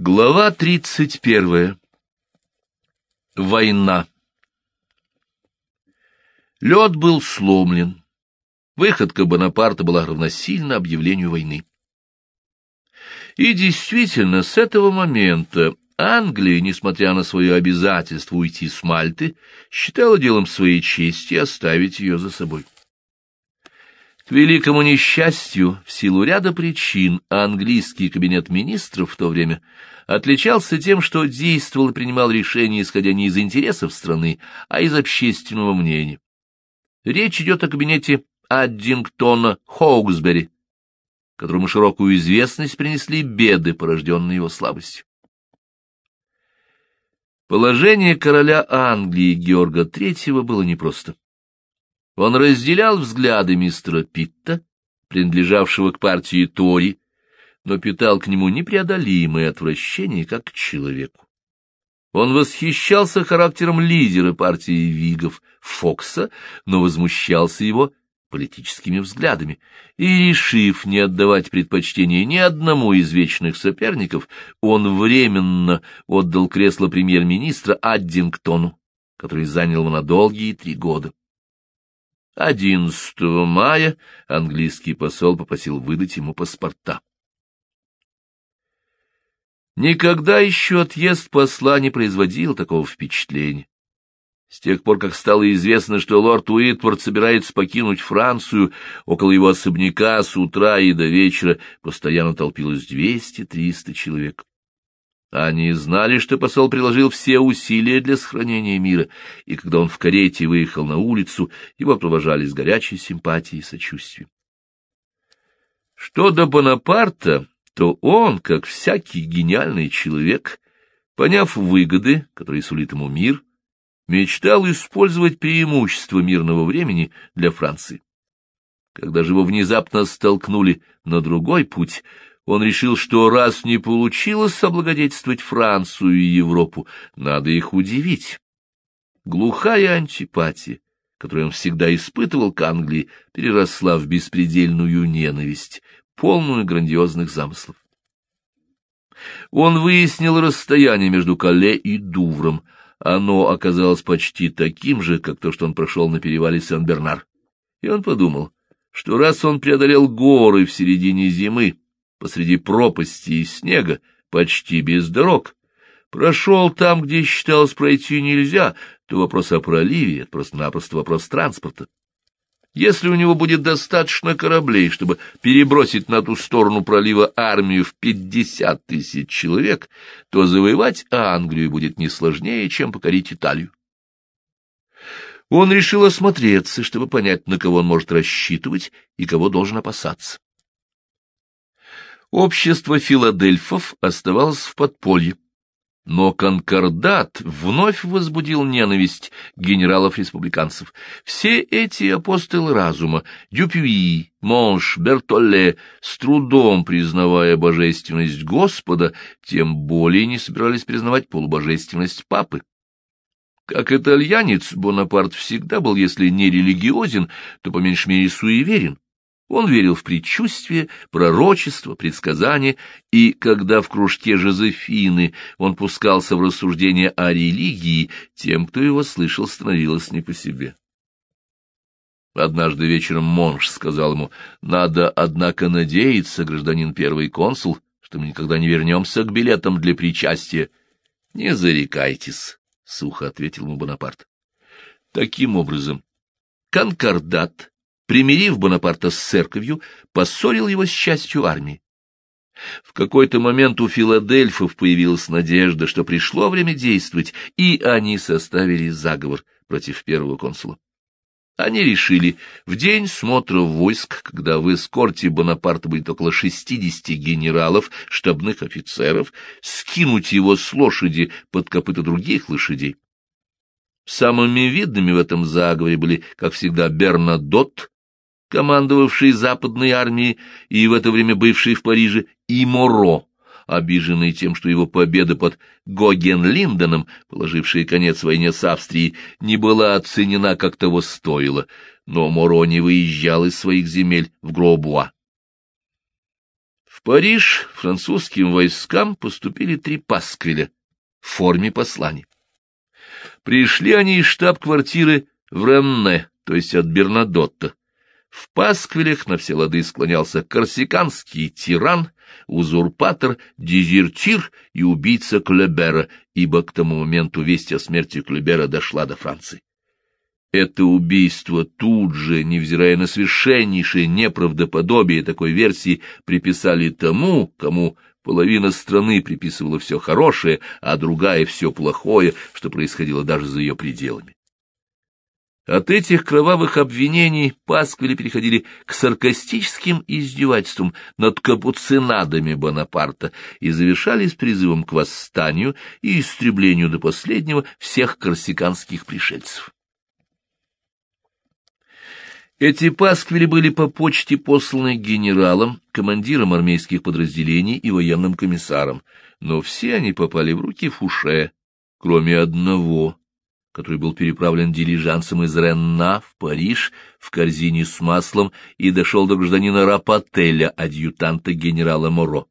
Глава тридцать первая. Война. Лед был сломлен. Выходка Бонапарта была равносильна объявлению войны. И действительно, с этого момента Англия, несмотря на свое обязательство уйти с Мальты, считала делом своей чести оставить ее за собой. К великому несчастью, в силу ряда причин, английский кабинет министров в то время отличался тем, что действовал и принимал решения, исходя не из интересов страны, а из общественного мнения. Речь идет о кабинете Аддингтона Хоуксбери, которому широкую известность принесли беды, порожденные его слабостью. Положение короля Англии Георга III было непросто. Он разделял взгляды мистера Питта, принадлежавшего к партии Тори, но питал к нему непреодолимое отвращение как к человеку. Он восхищался характером лидера партии Вигов Фокса, но возмущался его политическими взглядами, и, решив не отдавать предпочтение ни одному из вечных соперников, он временно отдал кресло премьер-министра Аддингтону, который занял его на долгие три года. 11 мая английский посол попросил выдать ему паспорта. Никогда еще отъезд посла не производил такого впечатления. С тех пор, как стало известно, что лорд Уитворд собирается покинуть Францию, около его особняка с утра и до вечера постоянно толпилось двести-триста человек. Они знали, что посол приложил все усилия для сохранения мира, и когда он в карете выехал на улицу, его провожали с горячей симпатией и сочувствием. Что до Бонапарта, то он, как всякий гениальный человек, поняв выгоды, которые сулит ему мир, мечтал использовать преимущество мирного времени для Франции. Когда же его внезапно столкнули на другой путь, он решил, что раз не получилось облагодетельствовать Францию и Европу, надо их удивить. Глухая антипатия, которую он всегда испытывал к Англии, переросла в беспредельную ненависть, полную грандиозных замыслов. Он выяснил расстояние между Кале и Дувром. Оно оказалось почти таким же, как то, что он прошел на перевале Сен-Бернар. И он подумал, что раз он преодолел горы в середине зимы, посреди пропасти и снега, почти без дорог, прошел там, где считалось пройти нельзя, то вопрос о проливе — это просто-напросто вопрос транспорта. Если у него будет достаточно кораблей, чтобы перебросить на ту сторону пролива армию в пятьдесят тысяч человек, то завоевать Англию будет не сложнее, чем покорить Италию. Он решил осмотреться, чтобы понять, на кого он может рассчитывать и кого должен опасаться. Общество филадельфов оставалось в подполье, но конкордат вновь возбудил ненависть генералов-республиканцев. Все эти апостолы разума — Дюпюи, Монш, Бертолле — с трудом признавая божественность Господа, тем более не собирались признавать полубожественность Папы. Как итальянец, Бонапарт всегда был, если не религиозен, то по меньшей мере суеверен. Он верил в предчувствие, пророчество, предсказания, и когда в кружке Жозефины он пускался в рассуждения о религии, тем, кто его слышал, становилось не по себе. Однажды вечером Монш сказал ему, «Надо, однако, надеяться, гражданин первый консул, что мы никогда не вернемся к билетам для причастия». «Не зарекайтесь», — сухо ответил ему Бонапарт. Таким образом, конкордат примирив Бонапарта с церковью, поссорил его с частью армии. В какой-то момент у филадельфов появилась надежда, что пришло время действовать, и они составили заговор против первого консула. Они решили в день смотра войск, когда в эскорте Бонапарта будет около шестидесяти генералов, штабных офицеров, скинуть его с лошади под копыта других лошадей. Самыми видными в этом заговоре были, как всегда, Бернадот, командовавший западной армией и в это время бывший в Париже, и Моро, обиженный тем, что его победа под Гоген-Линденом, положившая конец войне с Австрией, не была оценена, как того стоило, но Моро не выезжал из своих земель в Гробуа. В Париж французским войскам поступили три пасквиля в форме посланий. Пришли они из штаб-квартиры в Ренне, то есть от Бернадотта. В пасквилях на все лады склонялся корсиканский тиран, узурпатор, дезертир и убийца Клебера, ибо к тому моменту весть о смерти Клебера дошла до Франции. Это убийство тут же, невзирая на совершеннейшее неправдоподобие такой версии, приписали тому, кому половина страны приписывала все хорошее, а другая — все плохое, что происходило даже за ее пределами. От этих кровавых обвинений пасквили переходили к саркастическим издевательствам над капуцинадами Бонапарта и завершались призывом к восстанию и истреблению до последнего всех корсиканских пришельцев. Эти пасквили были по почте посланы генералам, командирам армейских подразделений и военным комиссарам, но все они попали в руки Фуше, кроме одного, который был переправлен дилижансом из Ренна в Париж в корзине с маслом и дошел до гражданина Рапотеля, адъютанта генерала Моро.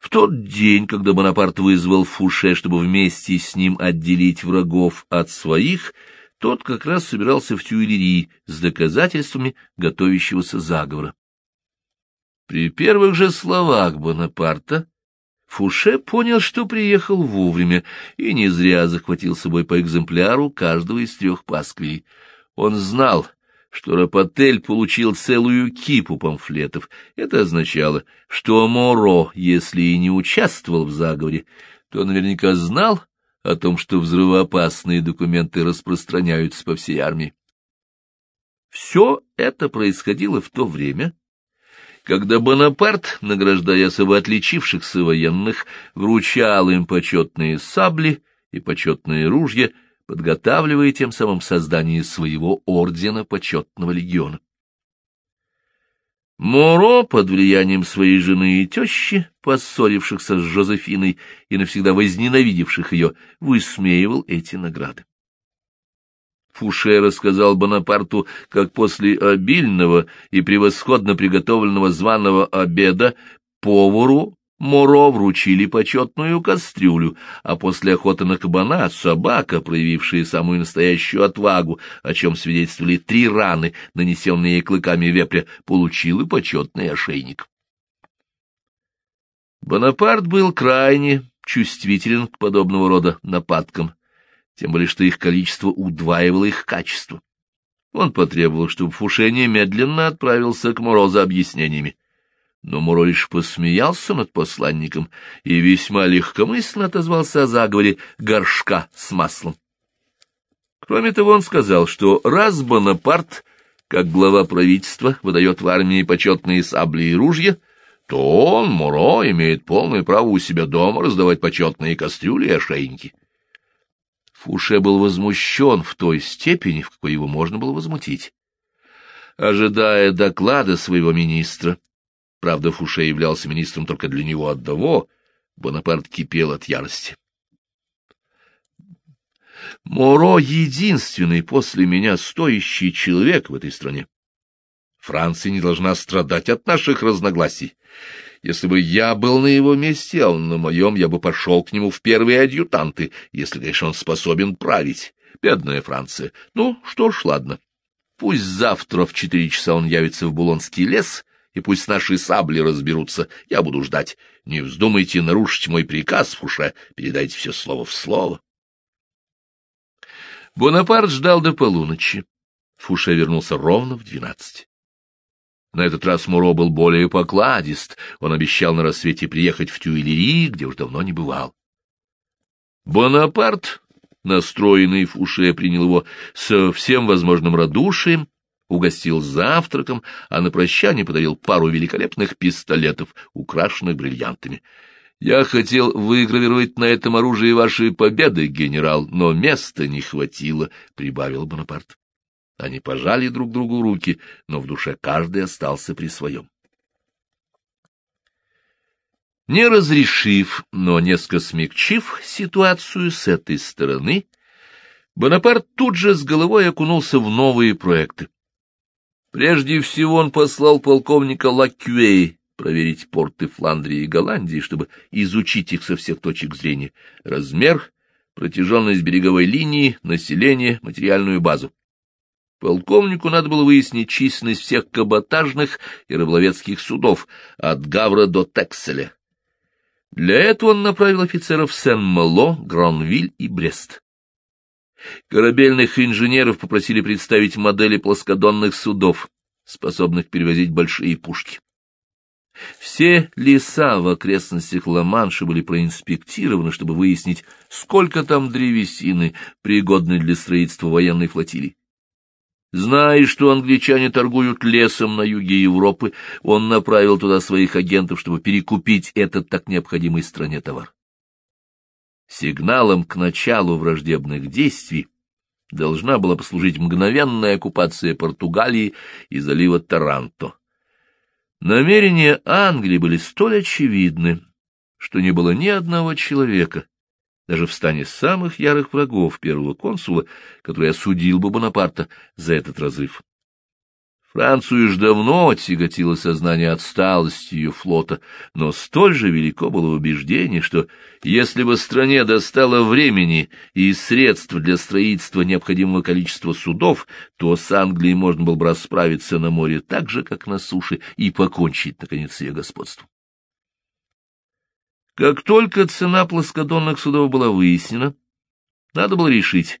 В тот день, когда Бонапарт вызвал Фуше, чтобы вместе с ним отделить врагов от своих, тот как раз собирался в Тюильри с доказательствами готовящегося заговора. При первых же словах Бонапарта Фуше понял, что приехал вовремя, и не зря захватил с собой по экземпляру каждого из трех пасквилей. Он знал, что Рапотель получил целую кипу памфлетов. Это означало, что Моро, если и не участвовал в заговоре, то наверняка знал о том, что взрывоопасные документы распространяются по всей армии. Все это происходило в то время, когда Бонапарт, награждая особо отличившихся военных, вручал им почетные сабли и почетные ружья, подготавливая тем самым создание своего ордена почетного легиона. Моро, под влиянием своей жены и тещи, поссорившихся с Жозефиной и навсегда возненавидевших ее, высмеивал эти награды. Фуше рассказал Бонапарту, как после обильного и превосходно приготовленного званого обеда повару Моро вручили почетную кастрюлю, а после охоты на кабана собака, проявившая самую настоящую отвагу, о чем свидетельствовали три раны, нанесенные клыками вепря, получила почетный ошейник. Бонапарт был крайне чувствителен к подобного рода нападкам тем более что их количество удваивало их качество. Он потребовал, чтобы Фуше немедленно отправился к Муро за объяснениями. Но Муро лишь посмеялся над посланником и весьма легкомысленно отозвался о заговоре горшка с маслом. Кроме того, он сказал, что раз Бонапарт, как глава правительства, выдает в армии почетные сабли и ружья, то он, Муро, имеет полное право у себя дома раздавать почетные кастрюли и ошейники. Фуше был возмущен в той степени, в какой его можно было возмутить. Ожидая доклада своего министра, правда, Фуше являлся министром только для него одного, Бонапарт кипел от ярости. Моро — единственный после меня стоящий человек в этой стране. Франция не должна страдать от наших разногласий. Если бы я был на его месте, а он на моем, я бы пошел к нему в первые адъютанты, если, конечно, он способен править. Бедная Франция. Ну, что ж, ладно. Пусть завтра в четыре часа он явится в Булонский лес, и пусть наши сабли разберутся. Я буду ждать. Не вздумайте нарушить мой приказ, Фуше. Передайте все слово в слово. Бонапарт ждал до полуночи. Фуше вернулся ровно в двенадцать. На этот раз Муро был более покладист, он обещал на рассвете приехать в Тюильри, где уж давно не бывал. Бонапарт, настроенный в уше, принял его со всем возможным радушием, угостил завтраком, а на прощание подарил пару великолепных пистолетов, украшенных бриллиантами. «Я хотел выгравировать на этом оружии ваши победы, генерал, но места не хватило», — прибавил Бонапарт. Они пожали друг другу руки, но в душе каждый остался при своем. Не разрешив, но несколько смягчив ситуацию с этой стороны, Бонапарт тут же с головой окунулся в новые проекты. Прежде всего он послал полковника Лакюэй проверить порты Фландрии и Голландии, чтобы изучить их со всех точек зрения. Размер, протяженность береговой линии, население, материальную базу. Полковнику надо было выяснить численность всех каботажных и рыболовецких судов от Гавра до Текселя. Для этого он направил офицеров в Сен-Мало, Гранвиль и Брест. Корабельных инженеров попросили представить модели плоскодонных судов, способных перевозить большие пушки. Все леса в окрестностях Ла-Манша были проинспектированы, чтобы выяснить, сколько там древесины, пригодной для строительства военной флотилии. Зная, что англичане торгуют лесом на юге Европы, он направил туда своих агентов, чтобы перекупить этот так необходимый стране товар. Сигналом к началу враждебных действий должна была послужить мгновенная оккупация Португалии и залива Таранто. Намерения Англии были столь очевидны, что не было ни одного человека, даже в стане самых ярых врагов первого консула, который осудил бы Бонапарта за этот разрыв. Францию уж давно тяготило сознание отсталости ее флота, но столь же велико было убеждение, что если бы стране достало времени и средств для строительства необходимого количества судов, то с Англией можно было бы расправиться на море так же, как на суше, и покончить, наконец, ее господством. Как только цена плоскодонных судов была выяснена, надо было решить,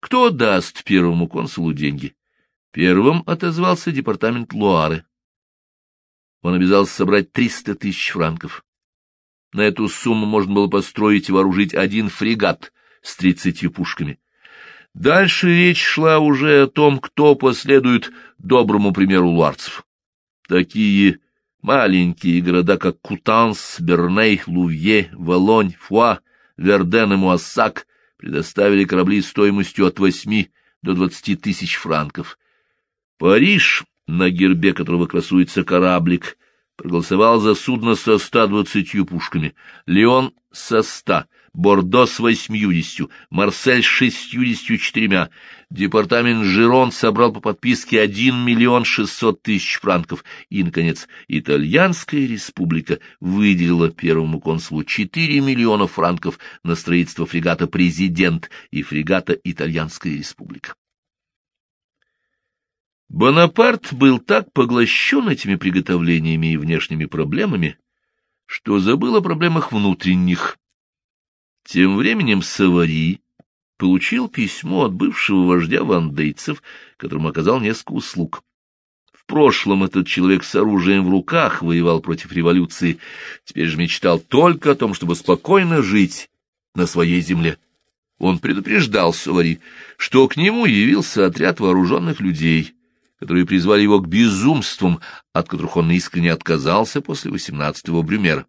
кто даст первому консулу деньги. Первым отозвался департамент Луары. Он обязался собрать триста тысяч франков. На эту сумму можно было построить и вооружить один фрегат с тридцатью пушками. Дальше речь шла уже о том, кто последует доброму примеру луарцев. Такие Маленькие города, как Кутанс, Берней, Лувье, Волонь, Фуа, Верден и Муассак, предоставили корабли стоимостью от восьми до двадцати тысяч франков. Париж, на гербе которого красуется кораблик, проголосовал за судно со ста двадцатью пушками, Леон — со ста, Бордо с восьмьюдесятью, Марсель с шестьюдесятью четырьмя. Департамент Жирон собрал по подписке один миллион шестьсот тысяч франков. И, наконец, Итальянская республика выделила первому консулу четыре миллиона франков на строительство фрегата «Президент» и фрегата «Итальянская республика». Бонапарт был так поглощен этими приготовлениями и внешними проблемами, что забыл о проблемах внутренних, тем временем Савари получил письмо от бывшего вождя вандейцев, которому оказал несколько услуг. В прошлом этот человек с оружием в руках воевал против революции, теперь же мечтал только о том, чтобы спокойно жить на своей земле. Он предупреждал Савари, что к нему явился отряд вооруженных людей, которые призвали его к безумствам, от которых он искренне отказался после восемнадцатого Брюмера.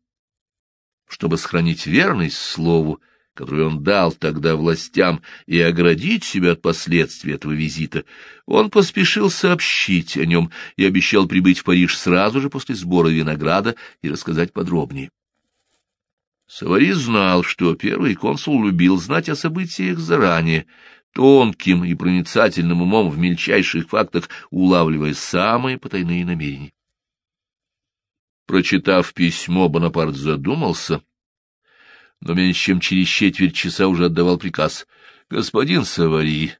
Чтобы сохранить верность слову, которую он дал тогда властям, и оградить себя от последствий этого визита, он поспешил сообщить о нем и обещал прибыть в Париж сразу же после сбора винограда и рассказать подробнее. Савари знал, что первый консул любил знать о событиях заранее, тонким и проницательным умом в мельчайших фактах улавливая самые потайные намерения. Прочитав письмо, Бонапарт задумался — но меньше чем через четверть часа уже отдавал приказ. — Господин Савари,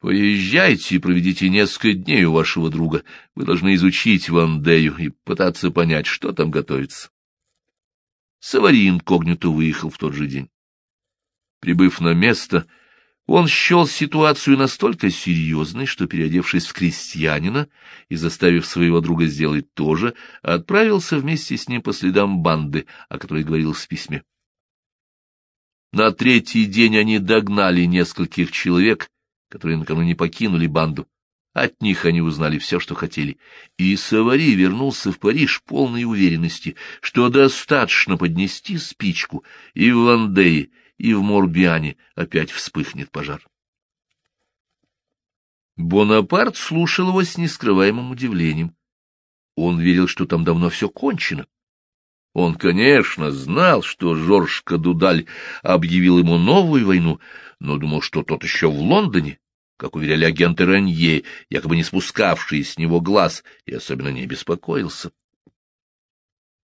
поезжайте и проведите несколько дней у вашего друга. Вы должны изучить Вандею и пытаться понять, что там готовится. Савари инкогнито выехал в тот же день. Прибыв на место, он счел ситуацию настолько серьезной, что, переодевшись в крестьянина и заставив своего друга сделать то же, отправился вместе с ним по следам банды, о которой говорилось в письме. На третий день они догнали нескольких человек, которые накануне покинули банду. От них они узнали все, что хотели. И Савари вернулся в Париж полной уверенности, что достаточно поднести спичку, и в Вандее, и в Морбиане опять вспыхнет пожар. Бонапарт слушал его с нескрываемым удивлением. Он верил, что там давно все кончено. Он, конечно, знал, что Жорж Кадудаль объявил ему новую войну, но думал, что тот еще в Лондоне, как уверяли агенты Ранье, якобы не спускавшие с него глаз, и особенно не беспокоился.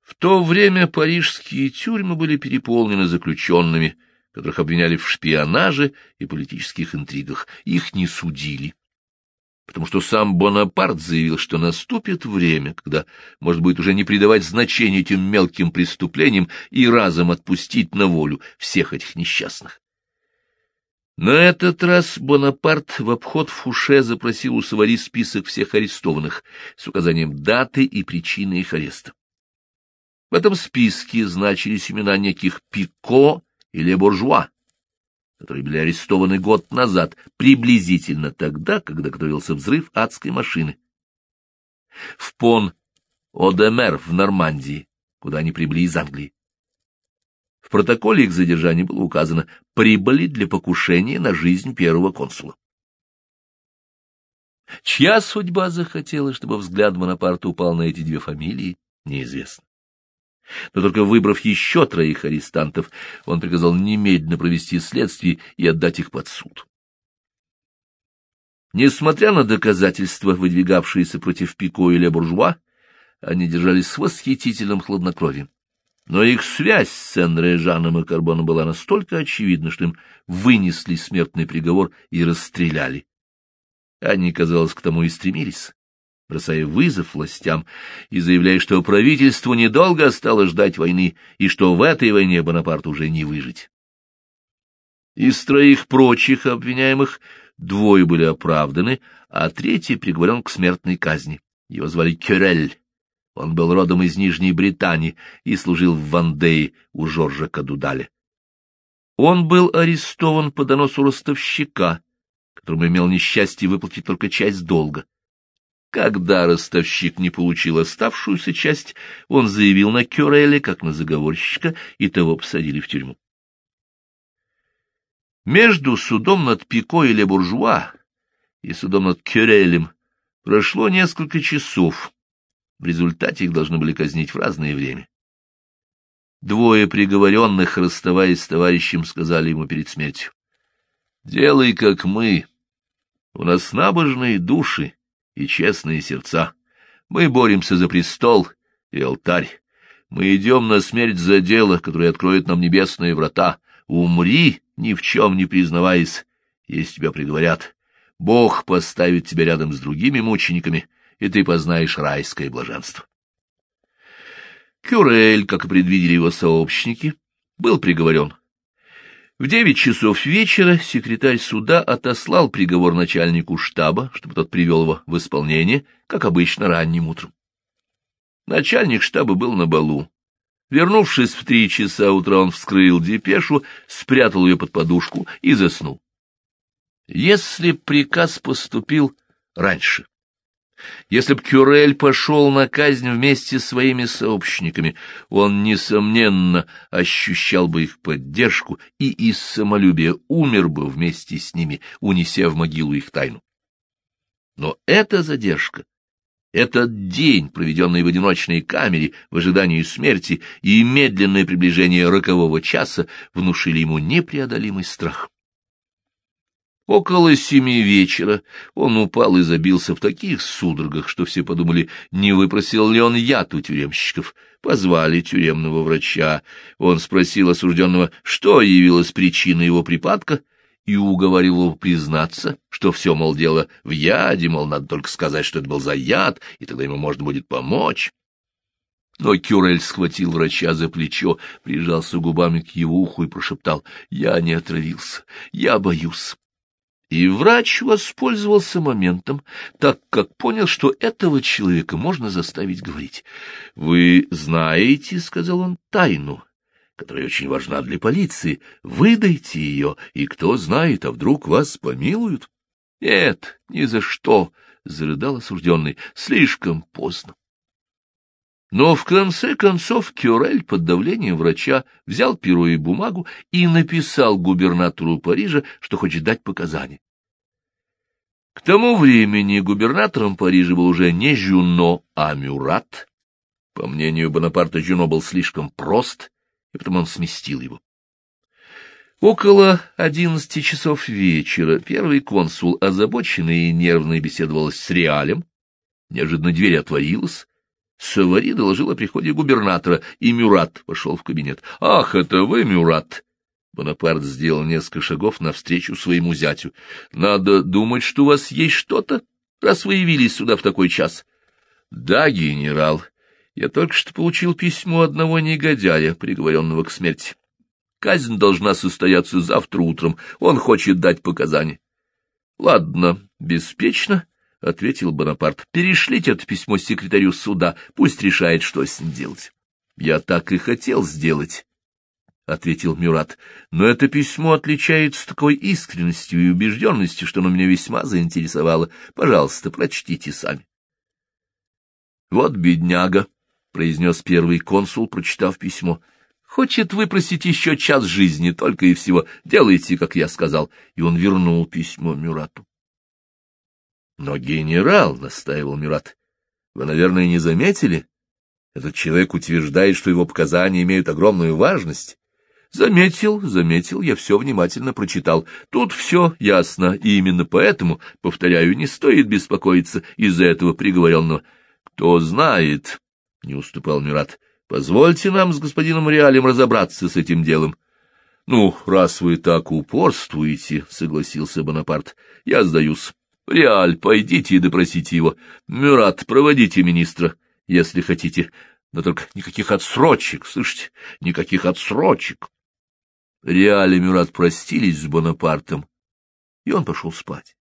В то время парижские тюрьмы были переполнены заключенными, которых обвиняли в шпионаже и политических интригах. Их не судили, потому что сам Бонапарт заявил, что наступит время, когда можно будет уже не придавать значения этим мелким преступлениям и разом отпустить на волю всех этих несчастных. На этот раз Бонапарт в обход Фуше запросил у Савари список всех арестованных с указанием даты и причины их ареста. В этом списке значились имена неких Пико или Буржуа, которые были арестованы год назад, приблизительно тогда, когда готовился взрыв адской машины. В Пон-Одемер в Нормандии, куда они прибыли из Англии. В протоколе их задержания было указано «прибыли для покушения на жизнь первого консула». Чья судьба захотела, чтобы взгляд Бонапарта упал на эти две фамилии, неизвестно. Но только выбрав еще троих арестантов, он приказал немедленно провести следствие и отдать их под суд. Несмотря на доказательства, выдвигавшиеся против Пико или Буржуа, они держались с восхитительным хладнокровием. Но их связь с Энре, Жаном и Карбоном была настолько очевидна, что им вынесли смертный приговор и расстреляли. Они, казалось, к тому и стремились бросая вызов властям и заявляя, что правительству недолго осталось ждать войны и что в этой войне Бонапарту уже не выжить. Из троих прочих обвиняемых двое были оправданы, а третий приговорен к смертной казни. Его звали Кюрель. Он был родом из Нижней Британии и служил в Вандее у Жоржа Кадудаля. Он был арестован по доносу ростовщика, которому имел несчастье выплатить только часть долга. Когда ростовщик не получил оставшуюся часть, он заявил на Кюреле, как на заговорщика, и того посадили в тюрьму. Между судом над Пико или Буржуа и судом над Кюрелем прошло несколько часов. В результате их должны были казнить в разное время. Двое приговоренных, расставаясь с товарищем, сказали ему перед смертью. — Делай, как мы. У нас набожные души, и честные сердца. Мы боремся за престол и алтарь. Мы идем на смерть за дело, которое откроет нам небесные врата. Умри, ни в чем не признаваясь, если тебя приговорят. Бог поставит тебя рядом с другими мучениками, и ты познаешь райское блаженство. Кюрель, как и предвидели его сообщники, был приговорен в девять часов вечера секретарь суда отослал приговор начальнику штаба, чтобы тот привел его в исполнение, как обычно, ранним утром. Начальник штаба был на балу. Вернувшись в три часа утра, он вскрыл депешу, спрятал ее под подушку и заснул. Если приказ поступил раньше, если б Кюрель пошел на казнь вместе с своими сообщниками, он, несомненно, ощущал бы их поддержку и из самолюбия умер бы вместе с ними, унеся в могилу их тайну. Но эта задержка, этот день, проведенный в одиночной камере в ожидании смерти, и медленное приближение рокового часа внушили ему непреодолимый страх. Около семи вечера он упал и забился в таких судорогах, что все подумали, не выпросил ли он яд у тюремщиков. Позвали тюремного врача. Он спросил осужденного, что явилось причиной его припадка, и уговорил его признаться, что все, мол, дело в яде, мол, надо только сказать, что это был за яд, и тогда ему можно будет помочь. Но Кюрель схватил врача за плечо, прижался губами к его уху и прошептал, «Я не отравился, я боюсь». И врач воспользовался моментом, так как понял, что этого человека можно заставить говорить. — Вы знаете, — сказал он, — тайну, которая очень важна для полиции. Выдайте ее, и кто знает, а вдруг вас помилуют? — Нет, ни за что, — зарыдал осужденный, — слишком поздно. Но в конце концов Кюрель под давлением врача взял перо и бумагу и написал губернатору Парижа, что хочет дать показания. К тому времени губернатором Парижа был уже не Жюно, а Мюрат. По мнению Бонапарта, Жюно был слишком прост, и потому он сместил его. Около одиннадцати часов вечера первый консул, озабоченный и нервно беседовал с Реалем. Неожиданно дверь отворилась, Савари доложил о приходе губернатора, и Мюрат вошел в кабинет. — Ах, это вы, Мюрат! Бонапарт сделал несколько шагов навстречу своему зятю. — Надо думать, что у вас есть что-то, раз вы явились сюда в такой час. — Да, генерал, я только что получил письмо одного негодяя, приговоренного к смерти. Казнь должна состояться завтра утром, он хочет дать показания. — Ладно, беспечно, — ответил Бонапарт. — Перешлите это письмо секретарю суда, пусть решает, что с ним делать. — Я так и хотел сделать, — ответил Мюрат. — Но это письмо отличается такой искренностью и убежденностью, что оно меня весьма заинтересовало. Пожалуйста, прочтите сами. — Вот бедняга, — произнес первый консул, прочитав письмо. — Хочет выпросить еще час жизни, только и всего. Делайте, как я сказал. И он вернул письмо Мюрату. — Но генерал, — настаивал Мюрат, — вы, наверное, не заметили? Этот человек утверждает, что его показания имеют огромную важность. Заметил, заметил, я все внимательно прочитал. Тут все ясно, и именно поэтому, повторяю, не стоит беспокоиться из-за этого приговоренного. Кто знает, — не уступал Мюрат, — позвольте нам с господином Реалем разобраться с этим делом. — Ну, раз вы так упорствуете, — согласился Бонапарт, — я сдаюсь. Реаль, пойдите и допросите его. Мюрат, проводите министра, если хотите. Но только никаких отсрочек, слышите, никаких отсрочек. Реаль и Мюрат простились с Бонапартом, и он пошел спать.